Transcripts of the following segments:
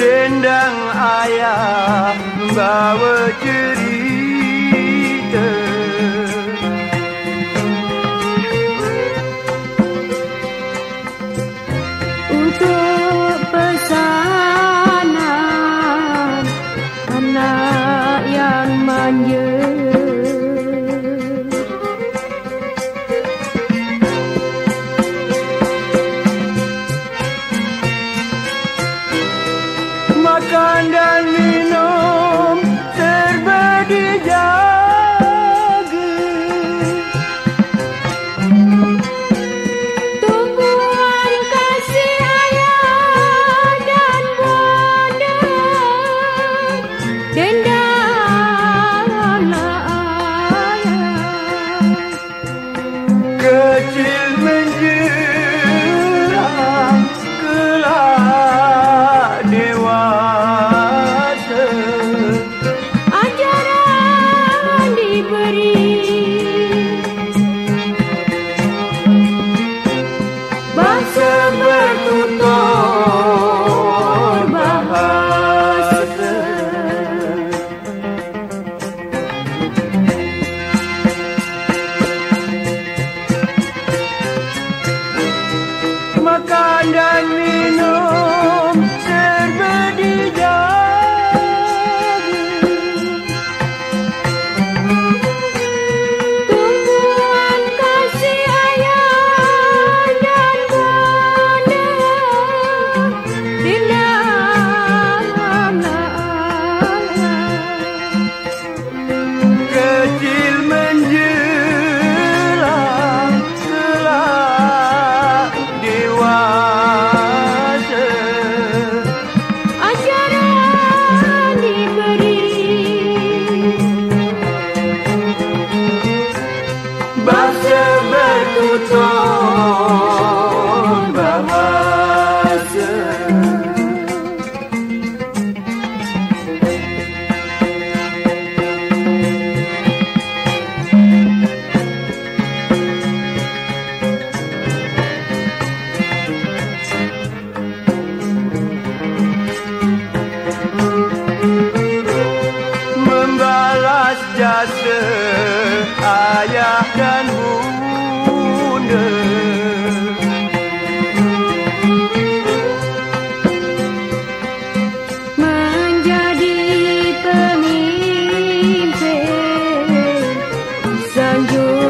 Dendang ayah membawa cerita. Untuk pesanan anak yang manja makan dan minum underneath. Membalas jasa ayah dan you.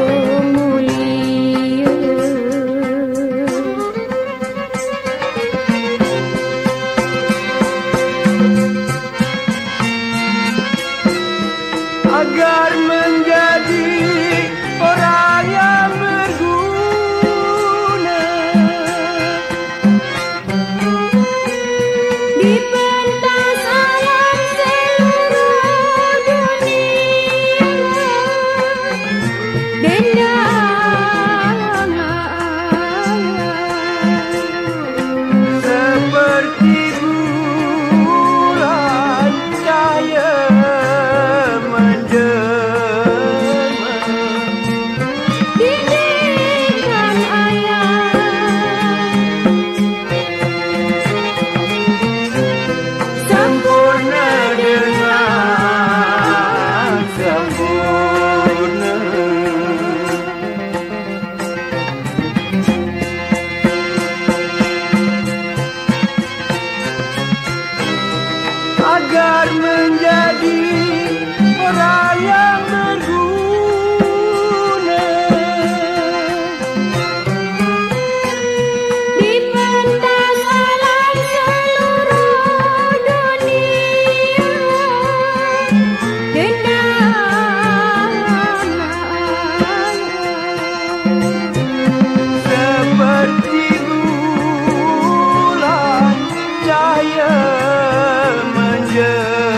menjelma